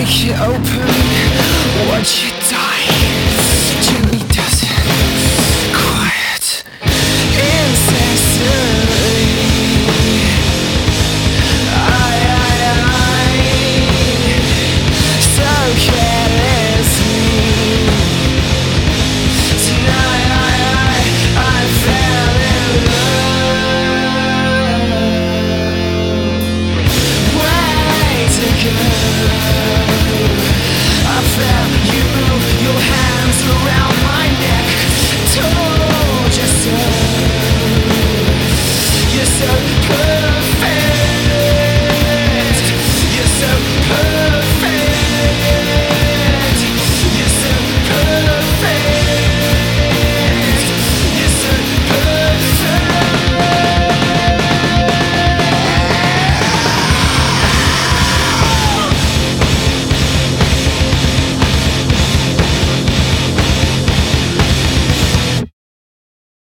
break you open, watch you die. Jimmy doesn't quiet incessantly. I, I, I, so carelessly. Tonight I, I, I fell in love. Way to go. Future